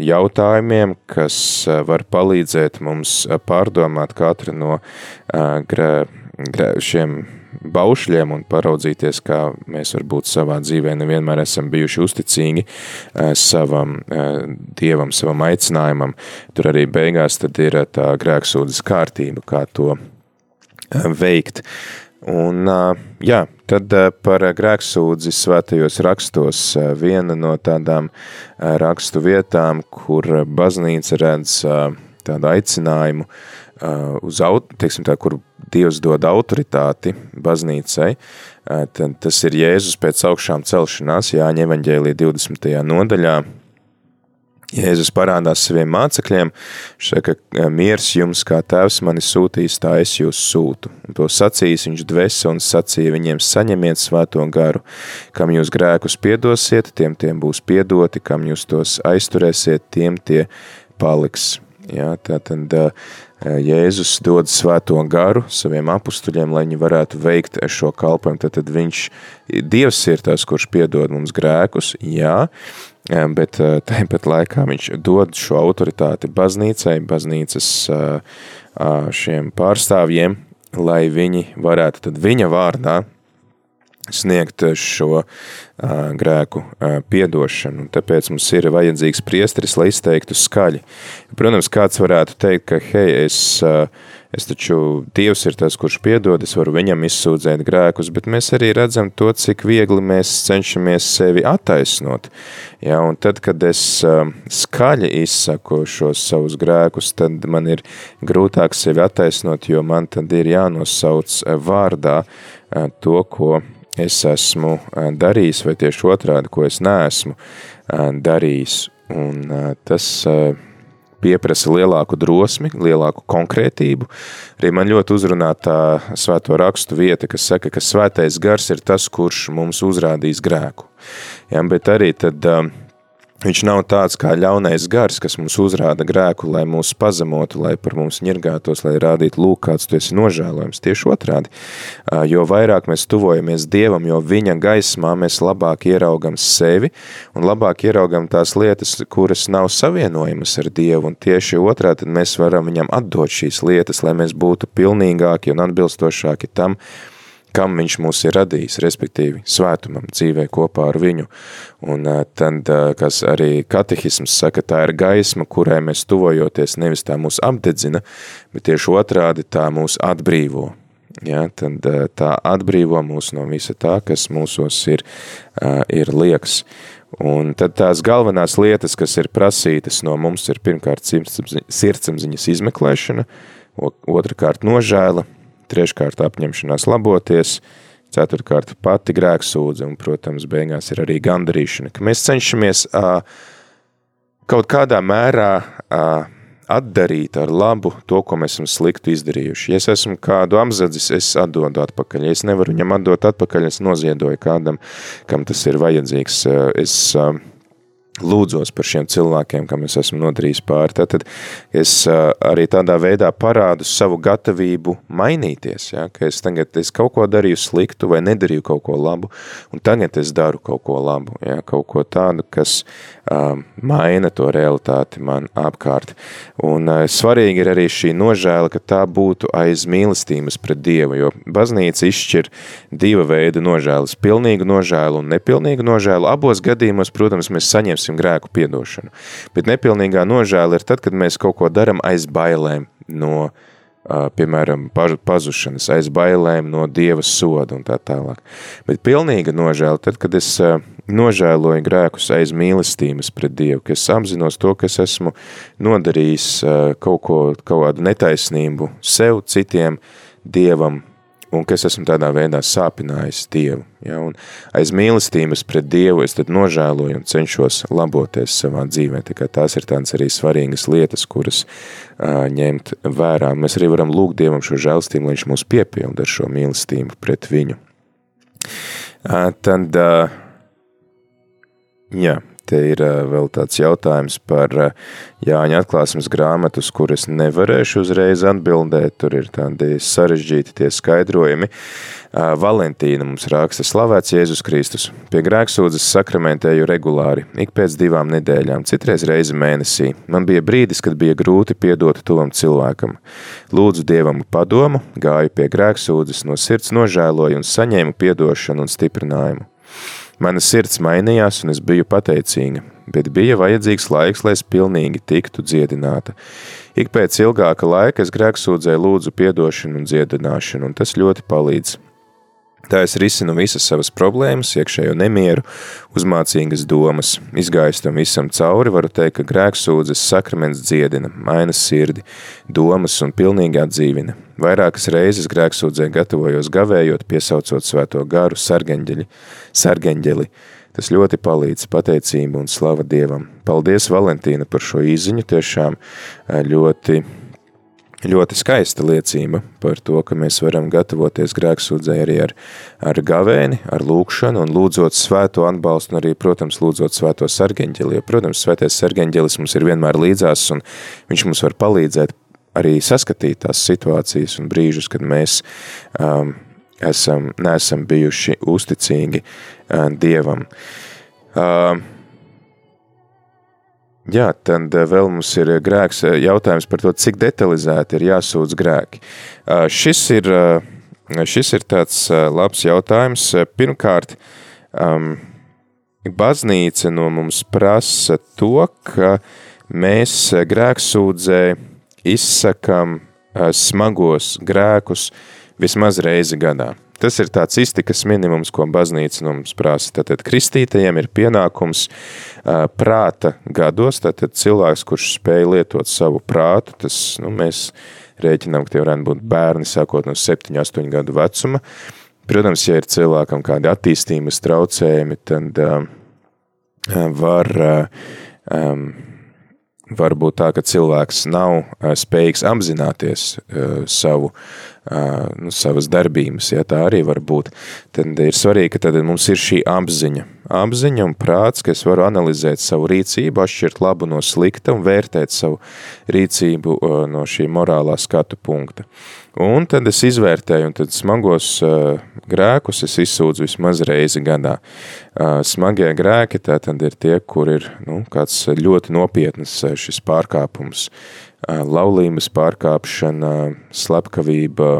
jautājumiem, kas var palīdzēt mums pārdomāt katru no šiem baušļiem un paraudzīties, kā mēs varbūt savā dzīvē nevienmēr esam bijuši uzticīgi savam dievam, savam aicinājumam. Tur arī beigās tad ir tā grēksūdzes kārtība, kā to veikt. Un, jā, tad par grēksūdzi svētajos rakstos viena no tādām rakstu vietām, kur baznīca redz tādu aicinājumu uz, teiksim tā, kur Dievs dod autoritāti baznīcai, tad tas ir Jēzus pēc augšām celšanās, Jāņa evaņģēlija 20. nodaļā, Jēzus parādās saviem mācekļiem, saka, miers jums, kā tēvs mani sūtīs, tā es jūs sūtu. Un to sacīs viņš dvesa un sacīja viņiem saņemiet svēto garu. Kam jūs grēkus piedosiet, tiem tiem būs piedoti, kam jūs tos aizturēsiet, tiem tie paliks. Jā, tātad Jēzus dod svēto garu saviem apustuļiem, lai viņi varētu veikt šo kalpojumu. Tad, tad viņš, Dievs ir tas, kurš piedod mums grēkus, jā, bet tāpat laikā viņš dod šo autoritāti baznīcai, baznīcas šiem pārstāvjiem, lai viņi varētu tad viņa vārdā sniegt šo grēku piedošanu. Tāpēc mums ir vajadzīgs priesteris, lai izteiktu skaļi. Protams, kāds varētu teikt, ka, hei, es, es taču, Dievs ir tas, kurš piedod, es varu viņam izsūdzēt grēkus, bet mēs arī redzam to, cik viegli mēs cenšamies sevi attaisnot. Ja, un tad, kad es skaļi izsaku šos savus grēkus, tad man ir grūtāk sevi attaisnot, jo man tad ir jānosauc vārdā to, ko es esmu darījis, vai tieši otrādi, ko es neesmu darījis. Un tas pieprasa lielāku drosmi, lielāku konkrētību. Arī man ļoti uzrunā tā svēto rakstu vieta, kas saka, ka svētais gars ir tas, kurš mums uzrādīs grēku. Ja, bet arī tad Viņš nav tāds kā ļaunais gars, kas mums uzrāda grēku, lai mūs pazemotu, lai par mums ņirgātos, lai rādītu lūk, kāds tu esi nožēlojams. Tieši otrādi, jo vairāk mēs tuvojamies Dievam, jo viņa gaismā mēs labāk ieraugam sevi un labāk ieraugam tās lietas, kuras nav savienojamas ar Dievu, un tieši otrādi tad mēs varam viņam atdot šīs lietas, lai mēs būtu pilnīgāki un atbilstošāki tam, kam viņš mūs ir radījis, respektīvi svētumam, dzīvē kopā ar viņu. Un tad, kas arī katehisms saka, tā ir gaisma, kurai mēs tuvojoties, nevis tā mūs apdedzina, bet tieši otrādi tā mūs atbrīvo. Ja, tad tā atbrīvo mūs no visa tā, kas mūsos ir, ir lieks. Un tad tās galvenās lietas, kas ir prasītas no mums, ir pirmkārt sirdsapziņas izmeklēšana, otrkārt nožēla, treškārt apņemšanās laboties, ceturkārt pati grēksūdze un, protams, beigās ir arī gandarīšana, ka mēs cenšamies uh, kaut kādā mērā uh, atdarīt ar labu to, ko mēs esam sliktu izdarījuši. Ja es esmu kādu apzadzis, es atdodu atpakaļ. Ja es nevaru viņam atdot atpakaļ, es noziedoju kādam, kam tas ir vajadzīgs. Es uh, lūdzos par šiem cilvēkiem, kam es esmu nodarījis pāri. Tad es arī tādā veidā parādu savu gatavību mainīties, ja? ka es tagad es kaut ko darīju sliktu vai nedarīju kaut ko labu, un tagad es daru kaut ko labu, ja? kaut ko tādu, kas um, maina to realitāti man apkārt. Un uh, svarīgi ir arī šī nožēla, ka tā būtu aiz mīlestības pret Dievu, jo baznīca izšķir diva veida nožēlas, pilnīgu nožēlu un nepilnīgu nožēlu. Abos gadījumos, protams, mēs saņemsim grēku piedošanu, bet nepilnīgā nožēla ir tad, kad mēs kaut ko daram aiz bailēm no piemēram, pazušanas, aiz bailēm no Dieva soda un tā tālāk. Bet pilnīga nožēla, tad, kad es nožēloju grēkus aiz mīlestības pret Dievu, ka es apzinos to, ka es esmu nodarījis kaut ko, kaut kādu netaisnību sev, citiem, Dievam, un ka es esmu tādā veidā sāpinājis Dievu. Ja, un aiz mīlestības pret Dievu es tad nožēloju un cenšos laboties savā dzīvē. Tā tās ir tādas arī svarīgas lietas, kuras uh, ņemt vērā. Mēs arī varam lūgt Dievam šo žēlstību, lai viņš mūs piepilda ar šo mīlestību pret viņu. Uh, tad, uh, jā, Te ir vēl tāds jautājums par Jāņa atklāsmes grāmatus, kuras nevarēšu uzreiz atbildēt. Tur ir tādi sarežģīti tie skaidrojumi. Valentīna mums raksta slavēts Jēzus Kristus. Pie grēksūdzes sakramentēju regulāri, ik pēc divām nedēļām, citreiz reizi mēnesī. Man bija brīdis, kad bija grūti piedot tuvam cilvēkam. Lūdzu Dievam padomu, gāju pie grēksūdzes, no sirds nožēloju un saņēmu piedošanu un stiprinājumu. Mana sirds mainījās, un es biju pateicīga, bet bija vajadzīgs laiks, lai es pilnīgi tiktu dziedināta. Ik pēc ilgāka laika es grēksūdzēju lūdzu piedošanu un dziedināšanu, un tas ļoti palīdz. Tā es risinu visas savas problēmas, iekšējo nemieru, uzmācīgas domas. Izgājis tam visam cauri, varu teikt, ka grēksūdzes sakraments dziedina, maina sirdi, domas un pilnīgi atdzīvina. Vairākas reizes grēksūdzē gatavojos gavējot, piesaucot svēto garu sargeņģeli, sargeņģeli. Tas ļoti palīdz pateicību un slava Dievam. Paldies, Valentīna, par šo īziņu, tiešām eh, ļoti ļoti skaista liecība par to, ka mēs varam gatavoties grēksūdzē arī ar, ar gavēni, ar lūkšanu un lūdzot svēto atbalstu un arī, protams, lūdzot svēto sargeņģeli, jo, protams, svētais sargeņģelis mums ir vienmēr līdzās un viņš mums var palīdzēt arī saskatīt tās situācijas un brīžus, kad mēs um, esam, neesam bijuši uzticīgi uh, Dievam. Uh, Jā, tad eh, vēl mums ir grēks eh, jautājums par to, cik detalizēti ir jāsūdz grēki. Šis ir, šis ir tāds labs jautājums. Pirmkārt, um, baznīca no mums prasa to, ka mēs grēksūdzē izsakam smagos grēkus vismaz reizi gadā. Tas ir tāds iztikas minimums, ko baznīca no mums prasa. Tātad kristītajiem ir pienākums prāta gados, tātad cilvēks, kurš spēj lietot savu prātu, tas, nu, mēs rēķinām, ka tie varētu būt bērni sākot no 7, 8 gadu vecuma. Protams, ja ir cilvēkam kādi attīstības traucējumi, tad uh, var um, var būt tā, ka cilvēks nav spējīgs apzināties savu, nu, savas darbības, ja tā arī var būt, tad ir svarīgi, ka tad mums ir šī apziņa. Apziņa un prāts, ka es varu analizēt savu rīcību, atšķirt labu no slikta un vērtēt savu rīcību no šī morālā skatu punkta. Un tad es izvērtēju, un tad smagos uh, grēkus es izsūdzu vismaz reizi gadā. Uh, smagie grēki tā tad ir tie, kur ir nu, kāds ļoti nopietnas šis pārkāpums, uh, laulības pārkāpšana, slepkavība,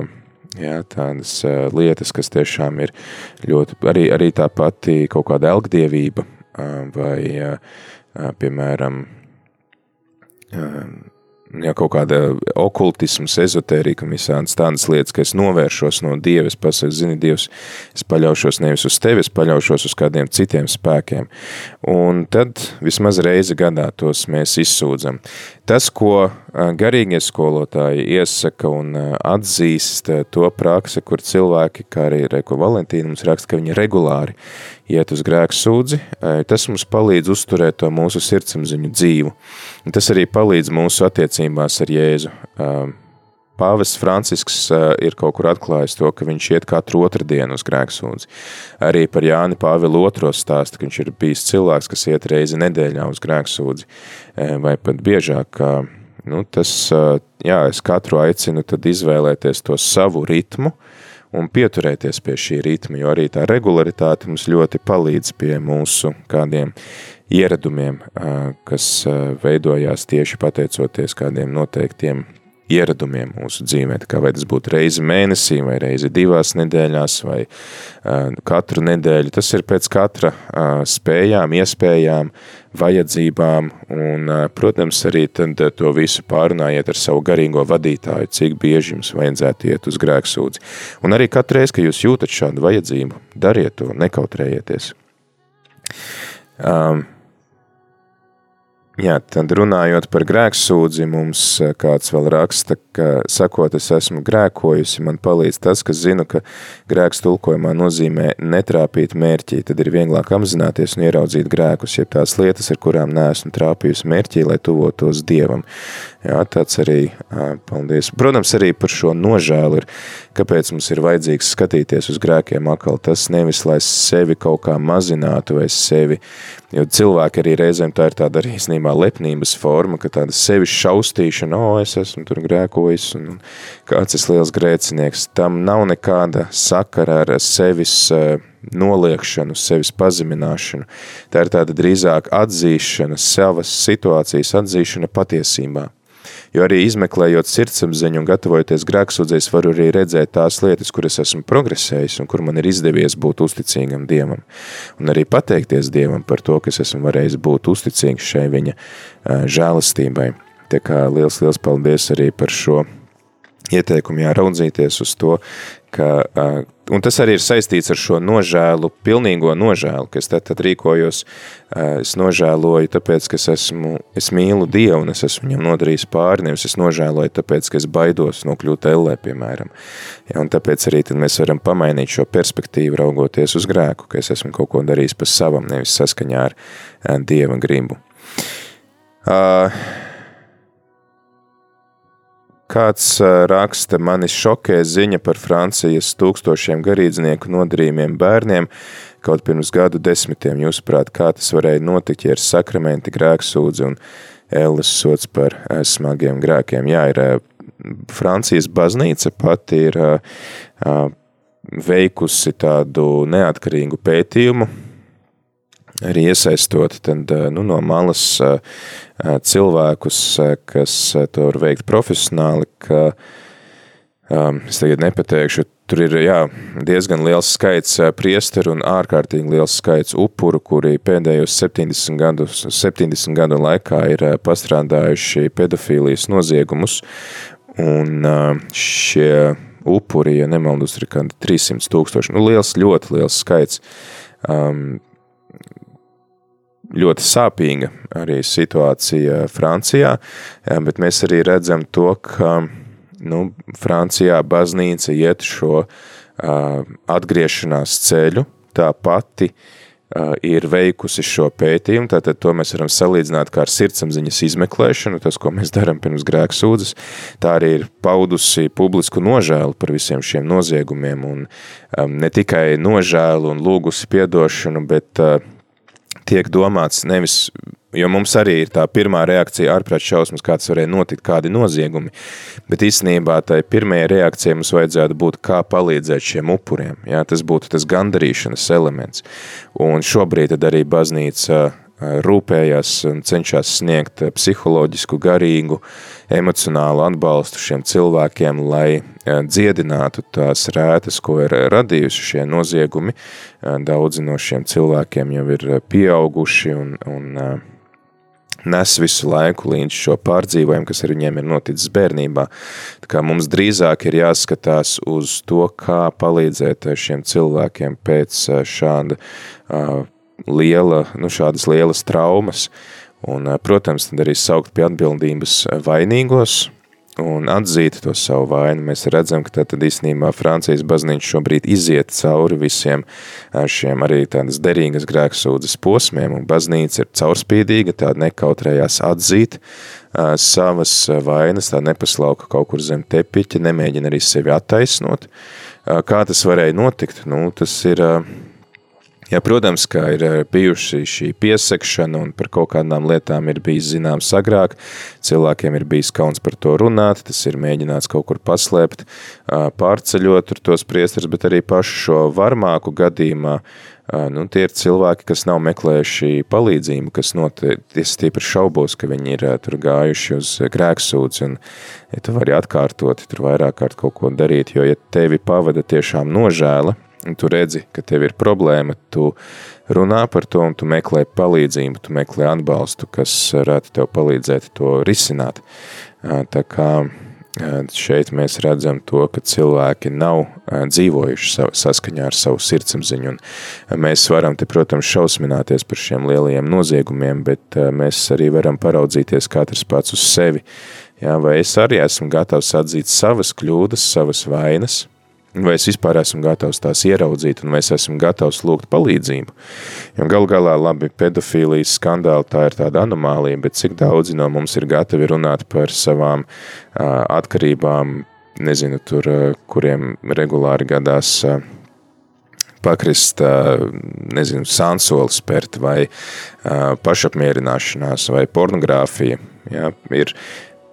jā, tādas uh, lietas, kas tiešām ir ļoti, arī, arī tā pati kaut kāda elgdievība uh, vai, uh, piemēram, uh, ja kaut kāda okultisms, ezotērika un visādas tādas lietas, ka es novēršos no Dieva, es pasaku, zini, Dievs, es paļaušos nevis uz tevi, es paļaušos uz kādiem citiem spēkiem. Un tad vismaz reizi gadā tos mēs izsūdzam. Tas, ko garīgie skolotāji iesaka un atzīst to praksi, kur cilvēki, kā arī Reko Valentīna mums raksta, ka viņi regulāri iet uz grēku sūdzi, tas mums palīdz uzturēt to mūsu sirdsapziņu dzīvu. Un tas arī palīdz mūsu attiecībās ar Jēzu. Pāvests Francisks ir kaut kur atklājis to, ka viņš iet katru otru dienu uz grēksūdzi. Arī par Jāni Pāvilu otro stāsta, ka viņš ir bijis cilvēks, kas iet reizi nedēļā uz grēksūdzi, vai pat biežāk. Nu, tas, jā, es katru aicinu tad izvēlēties to savu ritmu, un pieturēties pie šī ritma, jo arī tā regularitāte mums ļoti palīdz pie mūsu kādiem ieradumiem, kas veidojās tieši pateicoties kādiem noteiktiem ieradumiem mūsu dzīvē. Tā kā vai tas būtu reizi mēnesī, vai reizi divās nedēļās, vai uh, katru nedēļu. Tas ir pēc katra uh, spējām, iespējām, vajadzībām, un, uh, protams, arī tad to visu pārunājiet ar savu garīgo vadītāju, cik bieži jums vajadzētu iet uz grēksūdzi. Un arī katru reizi, kad jūs jūtat šādu vajadzību, dariet to, nekautrējieties. Um, Jā, tad runājot par grēksūdzi, mums eh, kāds vēl raksta, ka sakot, es esmu grēkojusi, man palīdz tas, ka zinu, ka grēks tulkojumā nozīmē netrāpīt mērķī, tad ir vieglāk apzināties un ieraudzīt grēkus, jeb tās lietas, ar kurām neesmu trāpījusi mērķī, lai tuvotos Dievam. Jā, tāds arī, paldies. Protams, arī par šo nožēlu ir, kāpēc mums ir vajadzīgs skatīties uz grēkiem akal. Tas nevis, lai sevi kaut kā mazinātu vai sevi, jo cilvēki arī reizēm tā ir tāda arī īstenībā lepnības forma, ka tāda sevi šaustīšana, o, es esmu tur grēkojis un kāds es liels grēcinieks. Tam nav nekāda sakara ar sevis noliekšanu, sevis pazemināšanu. Tā ir tāda drīzāk atzīšana, savas situācijas atzīšana patiesībā. Jo arī izmeklējot sirdsapziņu un gatavojoties grēksūdzēs, varu arī redzēt tās lietas, kuras esmu progresējis un kur man ir izdevies būt uzticīgam Dievam. Un arī pateikties Dievam par to, kas esmu varējis būt uzticīgs šai viņa žēlastībai. Tā kā liels, liels paldies arī par šo ieteikumu jāraudzīties uz to, ka, un tas arī ir saistīts ar šo nožēlu, pilnīgo nožēlu, ka es tad, tad rīkojos, es nožēloju, tāpēc, ka es esmu, es mīlu Dievu un es esmu viņam nodarījis pāri, nevis es nožēloju, tāpēc, ka es baidos nokļūt ellē, piemēram. Ja, un tāpēc arī tad mēs varam pamainīt šo perspektīvu, raugoties uz grēku, ka es esmu kaut ko darījis pa savam, nevis saskaņā ar Dieva gribu. Uh, Kāds raksta, mani šokē ziņa par Francijas tūkstošiem garīdznieku nodarījumiem bērniem, kaut pirms gadu desmitiem. Jūsuprāt, kā tas varēja notikt, ja ir sakramenti, grēksūdzi un ēles sots par smagiem grēkiem? Jā, ir Francijas baznīca pati ir veikusi tādu neatkarīgu pētījumu, arī iesaistot tad, nu, no malas cilvēkus, kas to var veikt profesionāli, ka es tagad nepateikšu, tur ir jā, diezgan liels skaits priesteru un ārkārtīgi liels skaits upuru, kuri pēdējos 70 gadu, 70 gadu laikā ir pastrādājuši pedofīlijas noziegumus, un šie upuri, ja nemaldus, ir kādi 300 tūkstoši, nu liels, ļoti liels skaits. Um, ļoti sāpīga arī situācija Francijā, bet mēs arī redzam to, ka nu, Francijā baznīca iet šo uh, atgriešanās ceļu, tā pati uh, ir veikusi šo pētījumu, tātad to mēs varam salīdzināt kā ar sirdsapziņas izmeklēšanu, tas, ko mēs darām pirms grēksūdzes, tā arī ir paudusi publisku nožēlu par visiem šiem noziegumiem, un um, ne tikai nožēlu un lūgusi piedošanu, bet uh, tiek domāts nevis, jo mums arī ir tā pirmā reakcija ārprāt šausmas, kāds varēja notikt, kādi noziegumi, bet īstenībā tai pirmajai reakcijai mums vajadzētu būt, kā palīdzēt šiem upuriem, jā, tas būtu tas gandarīšanas elements, un šobrīd tad arī baznīca rūpējās un cenšas sniegt psiholoģisku, garīgu, emocionālu atbalstu šiem cilvēkiem, lai dziedinātu tās rētas, ko ir radījuši šie noziegumi. Daudzi no šiem cilvēkiem jau ir pieauguši un, un nes visu laiku līdz šo pārdzīvojumu, kas ar viņiem ir noticis bērnībā. Tā kā mums drīzāk ir jāskatās uz to, kā palīdzēt šiem cilvēkiem pēc šāda uh, liela, nu, šādas lielas traumas, un, protams, tad arī saukt pie atbildības vainīgos, un atzīt to savu vainu. Mēs redzam, ka tad īstenībā Francijas baznīca šobrīd iziet cauri visiem šiem arī tādas derīgas grēksūdzes posmiem, un baznīca ir caurspīdīga, tāda nekautrējās atzīt savas vainas, tā nepaslauka kaut kur zem tepiķa, nemēģina arī sevi attaisnot. Kā tas varēja notikt? Nu, tas ir Jā, protams, kā ir eh, bijuši šī piesakšana un par kaut kādām lietām ir bijis zināms agrāk, cilvēkiem ir bijis kauns par to runāt, tas ir mēģināts kaut kur paslēpt, pārceļot tur tos priestars, bet arī pašu šo varmāku gadījumā, nu, tie ir cilvēki, kas nav meklējuši palīdzību, kas noties tīpaši šaubos, ka viņi ir tur gājuši uz grēksūdzi, un ja tu vari atkārtot, tur vairāk kārt kaut ko darīt, jo ja tevi pavada tiešām nožēla, un tu redzi, ka tev ir problēma, tu runā par to un tu meklē palīdzību, tu meklē atbalstu, kas varētu tev palīdzēt to risināt. Tā kā Šeit mēs redzam to, ka cilvēki nav dzīvojuši saskaņā ar savu sirdsapziņu. Mēs varam te, protams, šausmināties par šiem lielajiem noziegumiem, bet mēs arī varam paraudzīties katrs pats uz sevi. Jā, vai es arī esmu gatavs atzīt savas kļūdas, savas vainas, vai es vispār esmu gatavs tās ieraudzīt, un vai es esmu gatavs lūgt palīdzību. Jo gal galā, labi, pedofīlijas skandāli tā ir tāda anomālija, bet cik daudzi no mums ir gatavi runāt par savām uh, atkarībām, nezinu, tur, uh, kuriem regulāri gadās uh, pakrist, nezinu, sansoli spērt vai pašapmierināšanās vai pornogrāfija. Ja, ir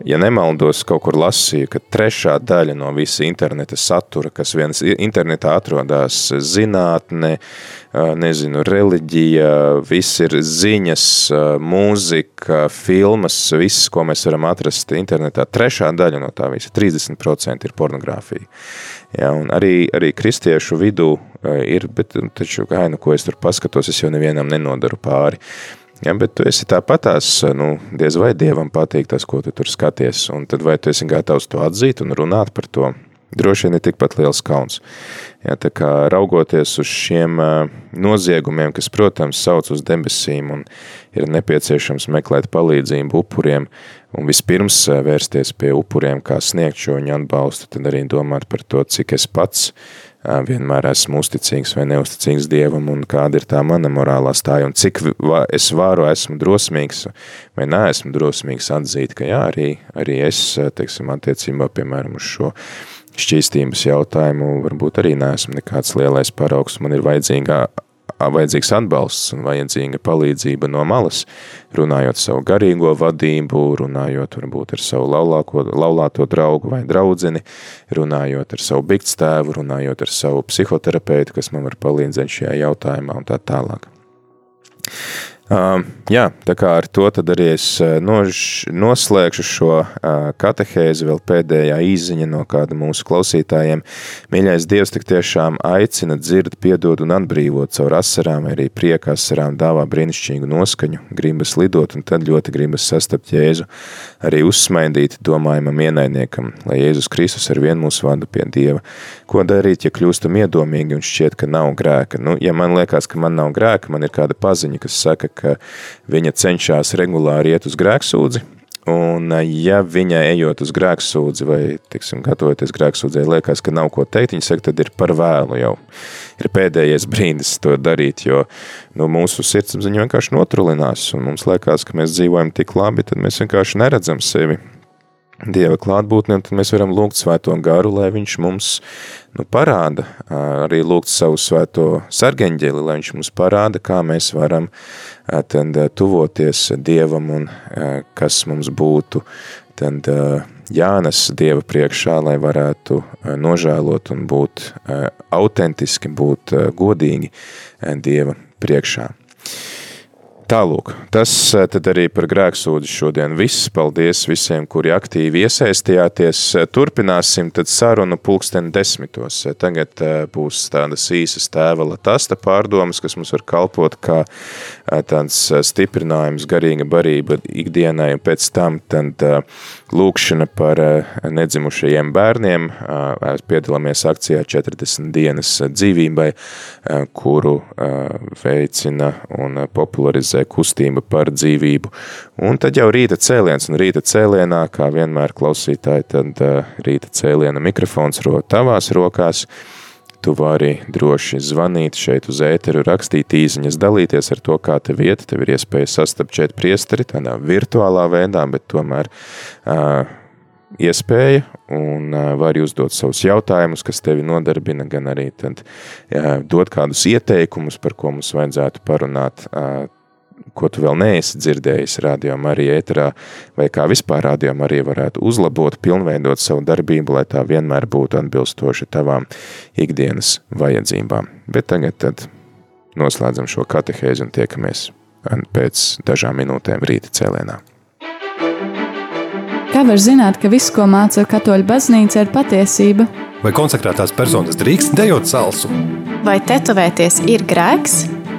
Ja nemaldos, kaut kur lasīju, ka trešā daļa no visa interneta satura, kas viens internetā atrodas zinātne, nezinu, reliģija, viss ir ziņas, mūzika, filmas, viss, ko mēs varam atrast internetā, trešā daļa no tā visa, 30% ir pornogrāfija. Ja, un arī, arī kristiešu vidū ir, bet taču, kā, nu, ko es tur paskatos, es jau nevienam nenodaru pāri. Ja, bet tu esi tāpatās, nu, diez vai Dievam patīk tas, ko tu tur skaties, un tad vai tu esi gatavs to atzīt un runāt par to? Droši vien ir tikpat liels kauns. Ja, tā kā raugoties uz šiem noziegumiem, kas, protams, sauc uz debesīm un ir nepieciešams meklēt palīdzību upuriem un vispirms vērsties pie upuriem, kā sniegt šo viņu atbalstu, tad arī domāt par to, cik es pats vienmēr esmu uzticīgs vai neusticīgs Dievam un kāda ir tā mana morālā stāja un cik es varu esmu drosmīgs vai neesmu drosmīgs atzīt, ka jā, arī, arī es, teiksim, attiecībā, piemēram, uz šo šķīstības jautājumu varbūt arī neesmu nekāds lielais paraugs, man ir vajadzīgā vajadzīgs atbalsts un vajadzīga palīdzība no malas, runājot savu garīgo vadību, runājot varbūt ar savu laulāko, laulāto draugu vai draudzeni, runājot ar savu bigtstēvu, runājot ar savu psihoterapeitu, kas man var palīdzēt šajā jautājumā un tā tālāk. Uh, jā, tā kā ar to arī es nož, noslēgšu šo uh, katehēzi, vēl pēdējā īziņa no kāda mūsu klausītājiem. Mīļais Dievs tik tiešām aicina dzird, piedod un atbrīvot caur asarām, arī prieka asarām dāvā brīnišķīgu noskaņu, gribas lidot un tad ļoti gribas sastapt Jēzu, arī uzsmaidīt domājumam ienaidniekam, lai Jēzus Kristus ar vien mūs vada pie Dieva. Ko darīt, ja kļūstam iedomīgi un šķiet, ka nav grēka? Nu, ja man liekas, ka man nav grēka, man ir kāda paziņa, kas saka, ka viņa cenšas regulāri iet uz grēksūdzi, un ja viņa ejot uz grēksūdzi vai, tiksim, gatavoties grēksūdzē, liekas, ka nav ko teikt, viņa saka, tad ir par vēlu jau. Ir pēdējais brīdis to darīt, jo nu, mūsu sirdsapziņa vienkārši notrulinās, un mums liekas, ka mēs dzīvojam tik labi, tad mēs vienkārši neredzam sevi Dieva klātbūtni, un tad mēs varam lūgt svēto garu, lai viņš mums nu, parāda, arī lūgt savu svēto sargeņģeli, lai viņš mums parāda, kā mēs varam tad tuvoties Dievam un kas mums būtu tad jānes Dieva priekšā, lai varētu nožēlot un būt autentiski, būt godīgi Dieva priekšā. Tālūk, tas eh, tad arī par grēksūdzi šodien viss. Paldies visiem, kuri aktīvi iesaistījāties. Turpināsim tad sarunu pulksteni desmitos. Tagad eh, būs tādas īsas tēva latasta pārdomas, kas mums var kalpot kā eh, tāds stiprinājums, garīga barība ikdienai, un pēc tam tad lūkšana par nedzimušajiem bērniem. Piedalāmies akcijā 40 dienas dzīvībai, kuru veicina un popularizē organizē kustība par dzīvību. Un tad jau rīta cēliens, un rīta cēlienā, kā vienmēr klausītāji, tad uh, rīta cēliena mikrofons ro tavās rokās. Tu vari droši zvanīt šeit uz ēteru, rakstīt īziņas, dalīties ar to, kā tev iet. Tev ir iespēja sastapt šeit priesteri tādā virtuālā veidā, bet tomēr uh, iespēja un uh, vari uzdot savus jautājumus, kas tevi nodarbina, gan arī tad, uh, dot kādus ieteikumus, par ko mums vajadzētu parunāt uh, ko tu vēl neesi dzirdējis radio Marija ēterā, vai kā vispār radio Marija varētu uzlabot, pilnveidot savu darbību, lai tā vienmēr būtu atbilstoši tavām ikdienas vajadzībām. Bet tagad tad noslēdzam šo katehēzi un tiekamies pēc dažām minūtēm rīta cēlienā. Kā var zināt, ka viss, ko māca katoļu baznīca, ir patiesība? Vai konsekrētās personas drīkst dejot salsu? Vai tetovēties ir grēks?